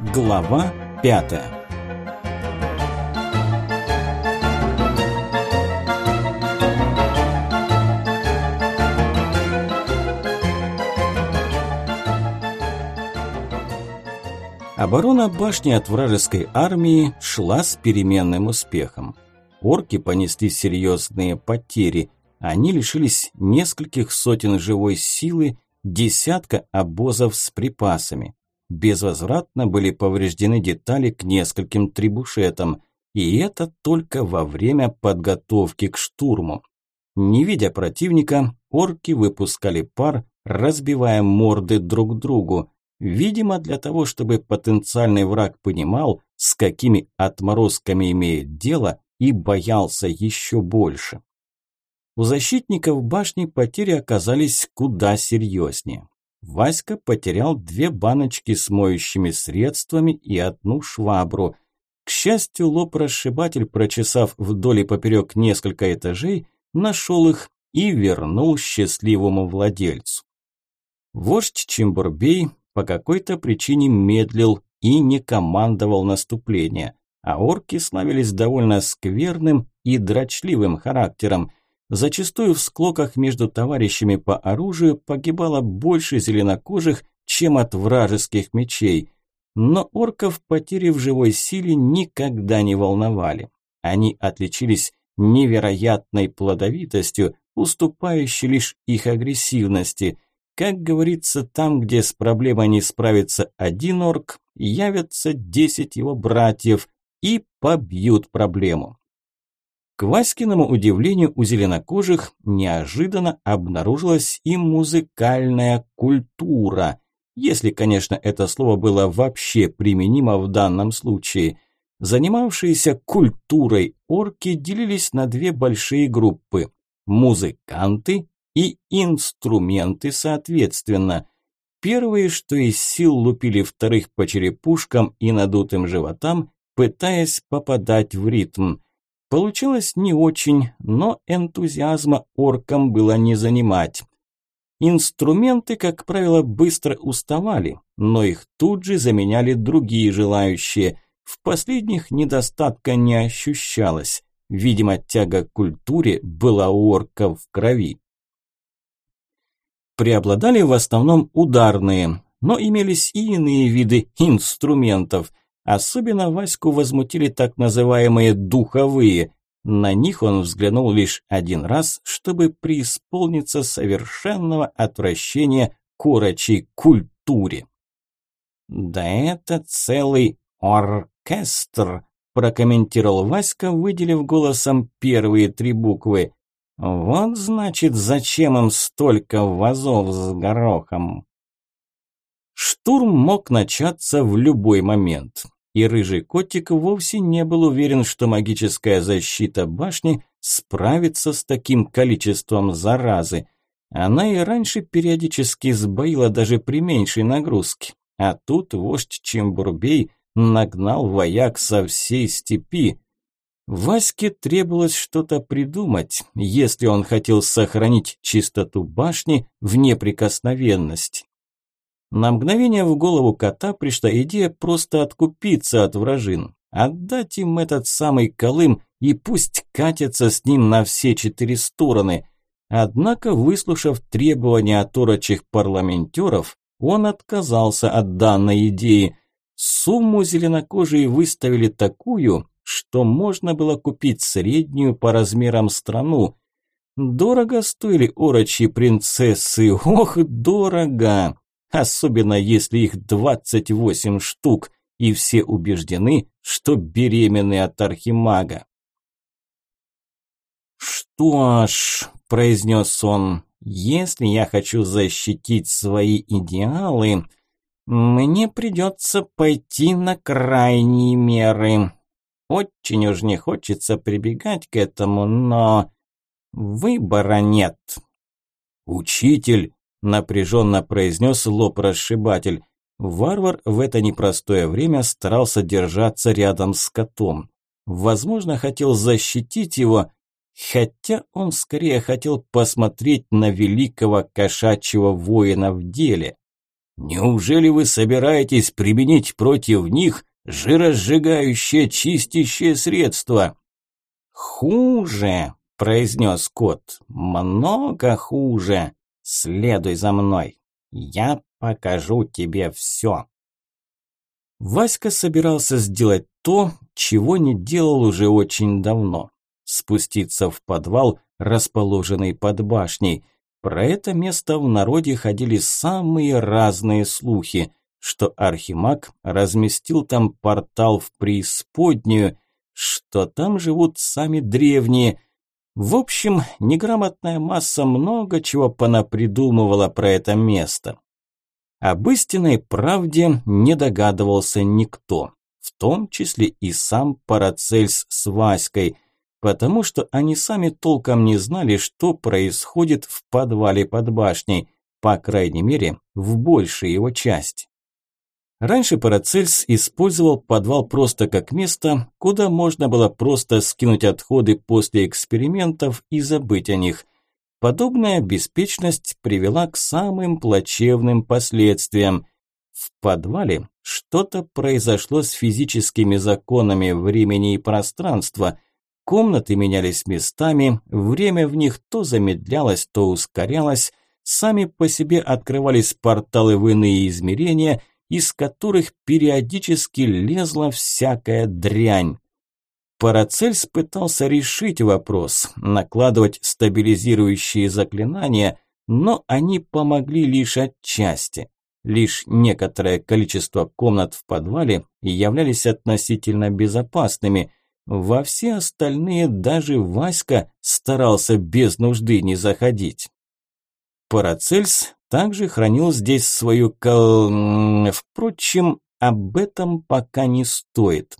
Глава пятая Оборона башни от вражеской армии шла с переменным успехом. Орки понесли серьезные потери. Они лишились нескольких сотен живой силы, десятка обозов с припасами. Безвозвратно были повреждены детали к нескольким трибушетам, и это только во время подготовки к штурму. Не видя противника, орки выпускали пар, разбивая морды друг другу. Видимо, для того, чтобы потенциальный враг понимал, с какими отморозками имеет дело, и боялся еще больше. У защитников башни потери оказались куда серьезнее. Васька потерял две баночки с моющими средствами и одну швабру. К счастью, лоб-расшибатель, прочесав вдоль и поперек несколько этажей, нашел их и вернул счастливому владельцу. Вождь Чимбурбей по какой-то причине медлил и не командовал наступление, а орки славились довольно скверным и дрочливым характером. Зачастую в склоках между товарищами по оружию погибало больше зеленокожих, чем от вражеских мечей. Но орков потери в живой силе никогда не волновали. Они отличились невероятной плодовитостью, уступающей лишь их агрессивности. Как говорится, там, где с проблемой не справится один орк, явятся десять его братьев и побьют проблему. К Васькиному удивлению у зеленокожих неожиданно обнаружилась и музыкальная культура, если, конечно, это слово было вообще применимо в данном случае. Занимавшиеся культурой орки делились на две большие группы – музыканты и инструменты соответственно. Первые, что из сил лупили вторых по черепушкам и надутым животам, пытаясь попадать в ритм – Получилось не очень, но энтузиазма оркам было не занимать. Инструменты, как правило, быстро уставали, но их тут же заменяли другие желающие. В последних недостатка не ощущалось. Видимо, тяга к культуре была у орков в крови. Преобладали в основном ударные, но имелись и иные виды инструментов – Особенно Ваську возмутили так называемые «духовые». На них он взглянул лишь один раз, чтобы преисполниться совершенного отвращения к урочей культуре. «Да это целый оркестр», – прокомментировал Васька, выделив голосом первые три буквы. «Вот значит, зачем им столько вазов с горохом?» Штурм мог начаться в любой момент и рыжий котик вовсе не был уверен, что магическая защита башни справится с таким количеством заразы. Она и раньше периодически сбоила даже при меньшей нагрузке. А тут вождь Чембурбей нагнал вояк со всей степи. Ваське требовалось что-то придумать, если он хотел сохранить чистоту башни в неприкосновенности. На мгновение в голову кота пришла идея просто откупиться от вражин, отдать им этот самый Колым и пусть катятся с ним на все четыре стороны. Однако, выслушав требования от орочих парламентеров, он отказался от данной идеи. Сумму зеленокожие выставили такую, что можно было купить среднюю по размерам страну. Дорого стоили орочьи принцессы, ох, дорого! Особенно если их 28 штук, и все убеждены, что беременны от архимага. «Что ж», – произнес он, – «если я хочу защитить свои идеалы, мне придется пойти на крайние меры. Очень уж не хочется прибегать к этому, но выбора нет». «Учитель», напряженно произнес лоб-расшибатель. Варвар в это непростое время старался держаться рядом с котом. Возможно, хотел защитить его, хотя он скорее хотел посмотреть на великого кошачьего воина в деле. Неужели вы собираетесь применить против них жиросжигающее чистящее средство?» «Хуже», – произнес кот, – «много хуже. Следуй за мной. Я покажу тебе все». Васька собирался сделать то, чего не делал уже очень давно. Спуститься в подвал, расположенный под башней. Про это место в народе ходили самые разные слухи, что Архимаг разместил там портал в преисподнюю, что там живут сами древние. В общем, неграмотная масса много чего понапридумывала про это место. Об истинной правде не догадывался никто, в том числе и сам Парацельс с Васькой, потому что они сами толком не знали, что происходит в подвале под башней, по крайней мере, в большей его части. Раньше Парацельс использовал подвал просто как место, куда можно было просто скинуть отходы после экспериментов и забыть о них – Подобная беспечность привела к самым плачевным последствиям. В подвале что-то произошло с физическими законами времени и пространства. Комнаты менялись местами, время в них то замедлялось, то ускорялось, сами по себе открывались порталы в иные измерения, из которых периодически лезла всякая дрянь. Парацельс пытался решить вопрос, накладывать стабилизирующие заклинания, но они помогли лишь отчасти. Лишь некоторое количество комнат в подвале являлись относительно безопасными. Во все остальные даже Васька старался без нужды не заходить. Парацельс также хранил здесь свою кол... Впрочем, об этом пока не стоит.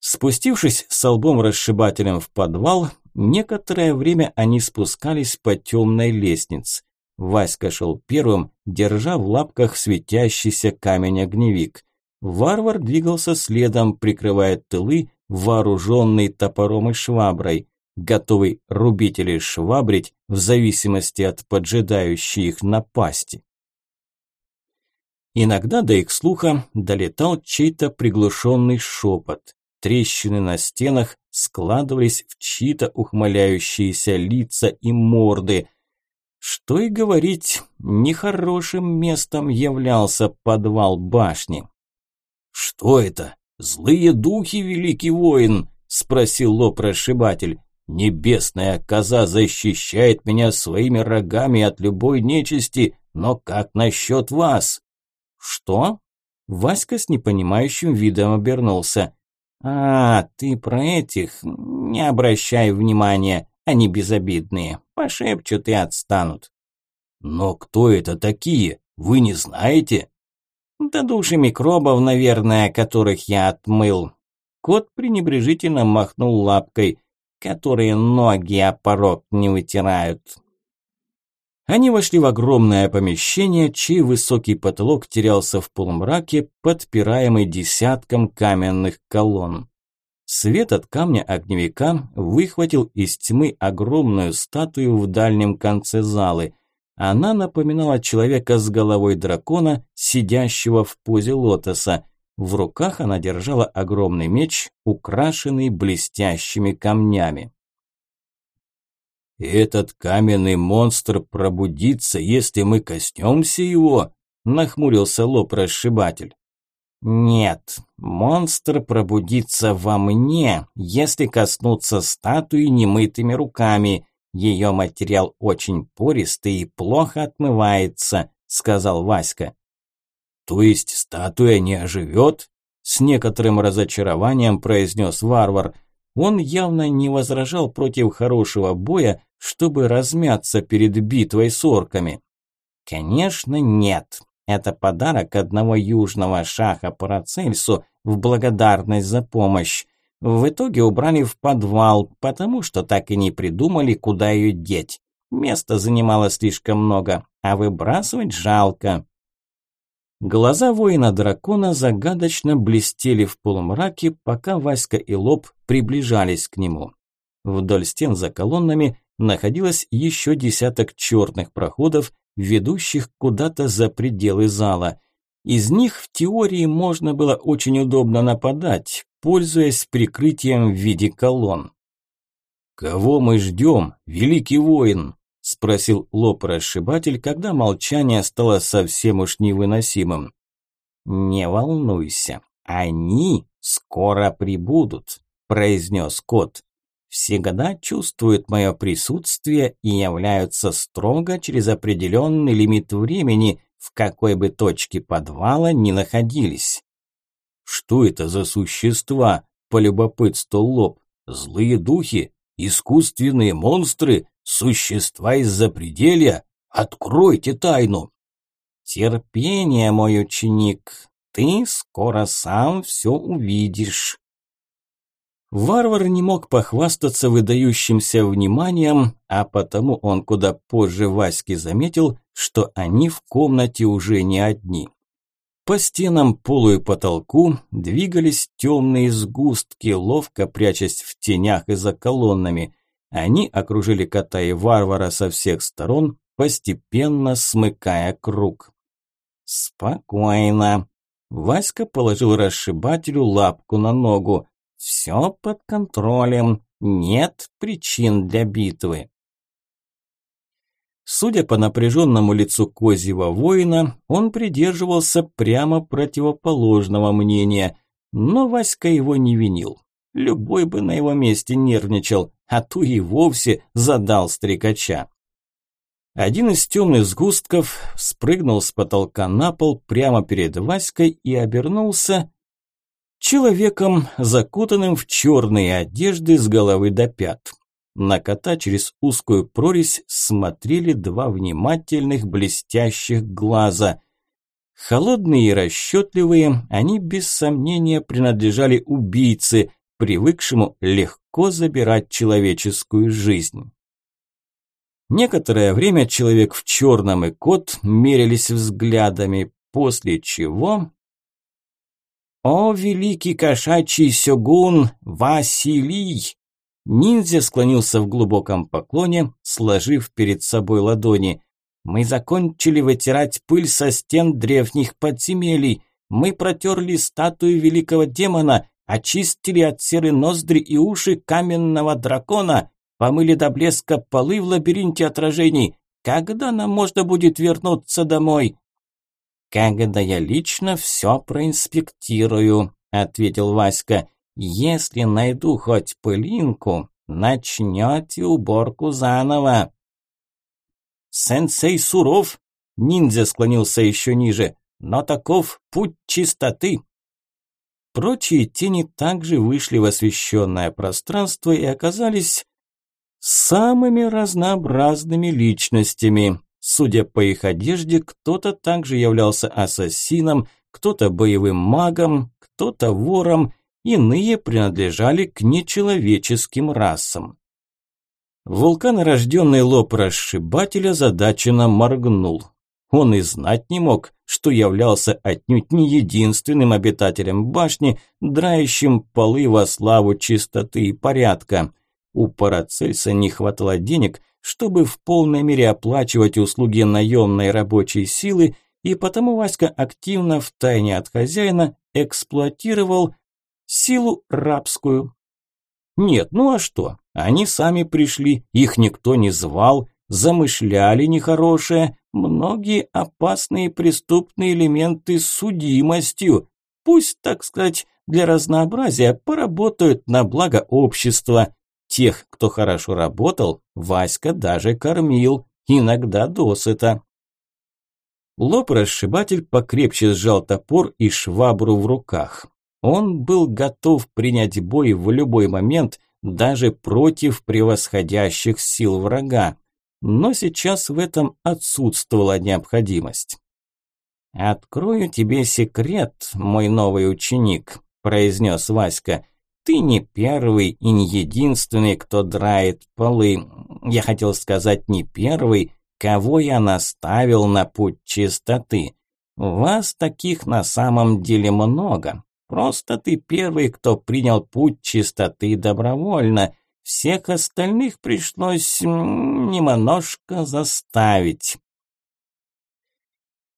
Спустившись с албом-расшибателем в подвал, некоторое время они спускались по темной лестнице. Васька шел первым, держа в лапках светящийся камень-огневик. Варвар двигался следом, прикрывая тылы, вооруженный топором и шваброй, готовый рубить или швабрить в зависимости от поджидающей их напасти. Иногда до их слуха долетал чей-то приглушенный шепот. Трещины на стенах складывались в чьи-то ухмыляющиеся лица и морды. Что и говорить, нехорошим местом являлся подвал башни. «Что это? Злые духи, великий воин?» – спросил лоб-расшибатель. «Небесная коза защищает меня своими рогами от любой нечисти, но как насчет вас?» «Что?» Васька с непонимающим видом обернулся. «А, ты про этих? Не обращай внимания, они безобидные. Пошепчут и отстанут». «Но кто это такие? Вы не знаете?» «Да души микробов, наверное, которых я отмыл». Кот пренебрежительно махнул лапкой, которые ноги о порог не вытирают. Они вошли в огромное помещение, чей высокий потолок терялся в полумраке, подпираемый десятком каменных колонн. Свет от камня огневика выхватил из тьмы огромную статую в дальнем конце залы. Она напоминала человека с головой дракона, сидящего в позе лотоса. В руках она держала огромный меч, украшенный блестящими камнями. «Этот каменный монстр пробудится, если мы коснемся его?» – нахмурился лоб-расшибатель. «Нет, монстр пробудится во мне, если коснуться статуи немытыми руками. Ее материал очень пористый и плохо отмывается», – сказал Васька. «То есть статуя не оживет?» – с некоторым разочарованием произнес варвар – он явно не возражал против хорошего боя, чтобы размяться перед битвой с орками. Конечно, нет. Это подарок одного южного шаха Парацельсу в благодарность за помощь. В итоге убрали в подвал, потому что так и не придумали, куда ее деть. Места занимало слишком много, а выбрасывать жалко. Глаза воина-дракона загадочно блестели в полумраке, пока Васька и Лоб приближались к нему. Вдоль стен за колоннами находилось еще десяток черных проходов, ведущих куда-то за пределы зала. Из них в теории можно было очень удобно нападать, пользуясь прикрытием в виде колонн. «Кого мы ждем, великий воин?» – спросил лоб-расшибатель, когда молчание стало совсем уж невыносимым. «Не волнуйся, они скоро прибудут», – произнес кот. «Всегда чувствуют мое присутствие и являются строго через определенный лимит времени, в какой бы точке подвала ни находились». «Что это за существа?» – полюбопытствовал лоб. «Злые духи? Искусственные монстры? Существа из запределья? Откройте тайну!» «Терпение, мой ученик, ты скоро сам все увидишь». Варвар не мог похвастаться выдающимся вниманием, а потому он куда позже Ваське заметил, что они в комнате уже не одни. По стенам, полу и потолку двигались темные сгустки, ловко прячась в тенях и за колоннами. Они окружили кота и варвара со всех сторон, постепенно смыкая круг. «Спокойно». Васька положил расшибателю лапку на ногу. «Все под контролем. Нет причин для битвы». Судя по напряженному лицу козьего воина, он придерживался прямо противоположного мнения, но Васька его не винил. Любой бы на его месте нервничал, а то и вовсе задал стрекача. Один из темных сгустков спрыгнул с потолка на пол прямо перед Васькой и обернулся человеком, закутанным в черные одежды с головы до пят. На кота через узкую прорезь смотрели два внимательных блестящих глаза. Холодные и расчетливые, они без сомнения принадлежали убийце, привыкшему легко забирать человеческую жизнь. Некоторое время человек в черном и кот мерились взглядами, после чего... «О, великий кошачий сёгун Василий!» Ниндзя склонился в глубоком поклоне, сложив перед собой ладони. «Мы закончили вытирать пыль со стен древних подземелий. Мы протерли статую великого демона, очистили от серы ноздри и уши каменного дракона, Помыли до блеска полы в лабиринте отражений. Когда нам можно будет вернуться домой?» «Когда я лично все проинспектирую», – ответил Васька. «Если найду хоть пылинку, начнете уборку заново». «Сенсей суров», – ниндзя склонился еще ниже, – «но таков путь чистоты». Прочие тени также вышли в освещенное пространство и оказались самыми разнообразными личностями. Судя по их одежде, кто-то также являлся ассасином, кто-то боевым магом, кто-то вором, иные принадлежали к нечеловеческим расам. Вулканорожденный лоб расшибателя задаченно моргнул. Он и знать не мог, что являлся отнюдь не единственным обитателем башни, драющим полы во славу чистоты и порядка – у Парацельса не хватало денег, чтобы в полной мере оплачивать услуги наемной рабочей силы, и потому Васька активно втайне от хозяина эксплуатировал силу рабскую. Нет, ну а что? Они сами пришли, их никто не звал, замышляли нехорошее, многие опасные преступные элементы с судимостью. Пусть, так сказать, для разнообразия поработают на благо общества. Тех, кто хорошо работал, Васька даже кормил, иногда досыта. Лоб-расшибатель покрепче сжал топор и швабру в руках. Он был готов принять бой в любой момент, даже против превосходящих сил врага. Но сейчас в этом отсутствовала необходимость. «Открою тебе секрет, мой новый ученик», – произнес Васька. Ты не первый и не единственный, кто драет полы. Я хотел сказать, не первый, кого я наставил на путь чистоты. Вас таких на самом деле много. Просто ты первый, кто принял путь чистоты добровольно. Всех остальных пришлось немножко заставить.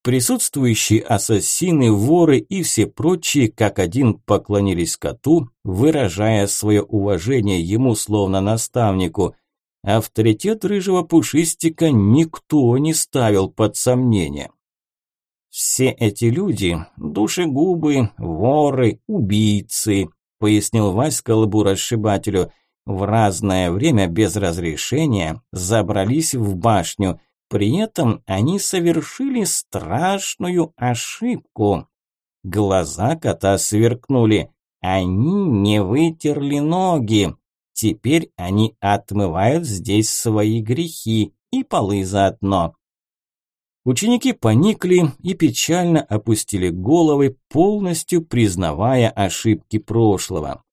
Присутствующие ассасины, воры и все прочие как один поклонились коту, выражая свое уважение ему словно наставнику. Авторитет рыжего пушистика никто не ставил под сомнение. «Все эти люди – душегубы, воры, убийцы», – пояснил Васька лбу-расшибателю. «В разное время без разрешения забрались в башню, при этом они совершили страшную ошибку. Глаза кота сверкнули. Они не вытерли ноги. Теперь они отмывают здесь свои грехи и полы заодно. Ученики поникли и печально опустили головы, полностью признавая ошибки прошлого.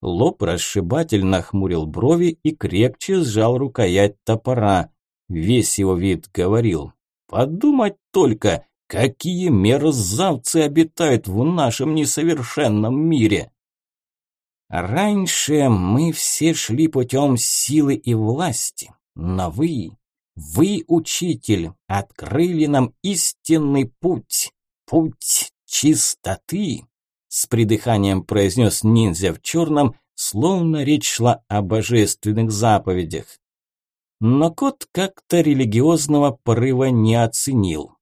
Лоб расшибатель нахмурил брови и крепче сжал рукоять топора. Весь его вид говорил. Подумать только, какие мерзавцы обитают в нашем несовершенном мире. Раньше мы все шли путем силы и власти, но вы, вы, учитель, открыли нам истинный путь, путь чистоты, с придыханием произнес ниндзя в черном, словно речь шла о божественных заповедях но кот как-то религиозного порыва не оценил.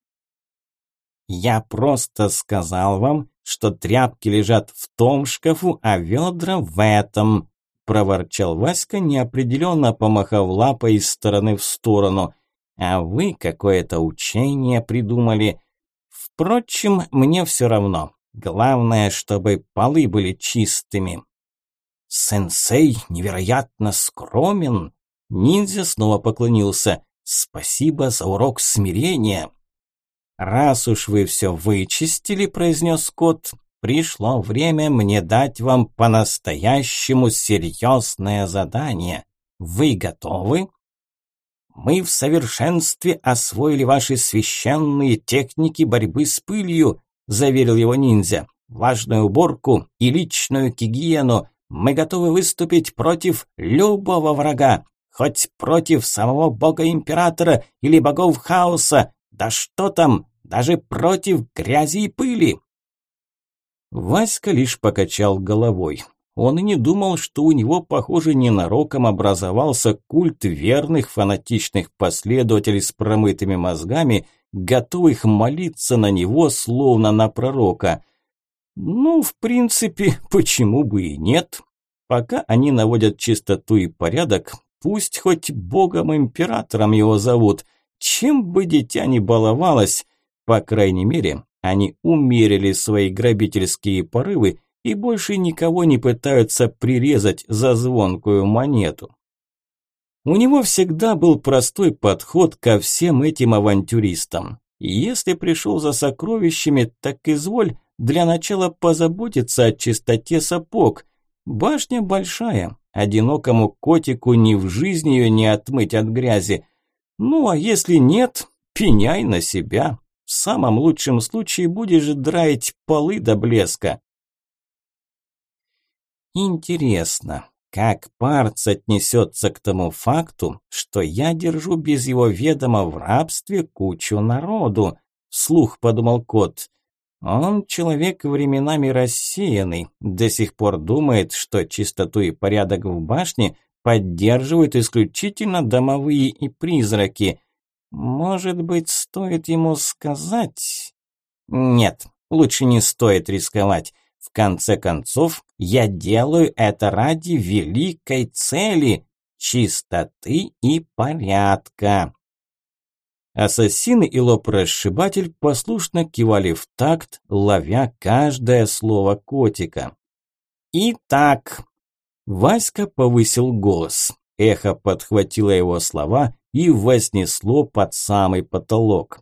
«Я просто сказал вам, что тряпки лежат в том шкафу, а ведра в этом», – проворчал Васька, неопределенно помахав лапой из стороны в сторону. «А вы какое-то учение придумали. Впрочем, мне все равно. Главное, чтобы полы были чистыми». «Сенсей невероятно скромен», Ниндзя снова поклонился. «Спасибо за урок смирения». «Раз уж вы все вычистили», – произнес кот, – «пришло время мне дать вам по-настоящему серьезное задание. Вы готовы?» «Мы в совершенстве освоили ваши священные техники борьбы с пылью», – заверил его ниндзя. «Важную уборку и личную гигиену. Мы готовы выступить против любого врага, Хоть против самого бога-императора или богов хаоса, да что там, даже против грязи и пыли. Васька лишь покачал головой. Он и не думал, что у него, похоже, ненароком образовался культ верных фанатичных последователей с промытыми мозгами, готовых молиться на него, словно на пророка. Ну, в принципе, почему бы и нет? Пока они наводят чистоту и порядок, Пусть хоть богом-императором его зовут. Чем бы дитя ни баловалось, по крайней мере, они умерили свои грабительские порывы и больше никого не пытаются прирезать за звонкую монету. У него всегда был простой подход ко всем этим авантюристам. Если пришел за сокровищами, так изволь для начала позаботиться о чистоте сапог. Башня большая, Одинокому котику ни в жизни ее не отмыть от грязи. Ну, а если нет, пеняй на себя. В самом лучшем случае будешь драить полы до блеска. Интересно, как Парц отнесется к тому факту, что я держу без его ведома в рабстве кучу народу? Вслух подумал кот. Он человек временами рассеянный, до сих пор думает, что чистоту и порядок в башне поддерживают исключительно домовые и призраки. Может быть, стоит ему сказать? Нет, лучше не стоит рисковать. В конце концов, я делаю это ради великой цели – чистоты и порядка. Ассасины и лоб-расшибатель послушно кивали в такт, ловя каждое слово котика. «Итак...» Васька повысил голос. Эхо подхватило его слова и вознесло под самый потолок.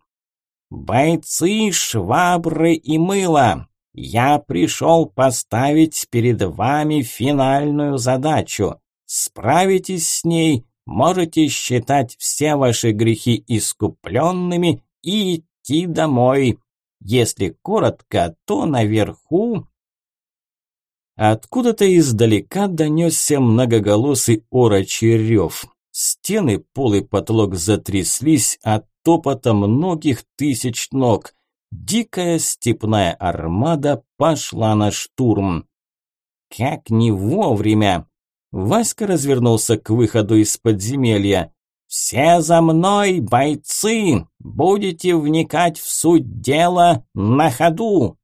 «Бойцы, швабры и мыло! Я пришел поставить перед вами финальную задачу. Справитесь с ней, можете считать все ваши грехи искупленными и идти домой. Если коротко, то наверху...» Откуда-то издалека донесся многоголосый орочий рев. Стены, пол и потолок затряслись от топота многих тысяч ног. Дикая степная армада пошла на штурм. Как не вовремя! Васька развернулся к выходу из подземелья. «Все за мной, бойцы! Будете вникать в суть дела на ходу!»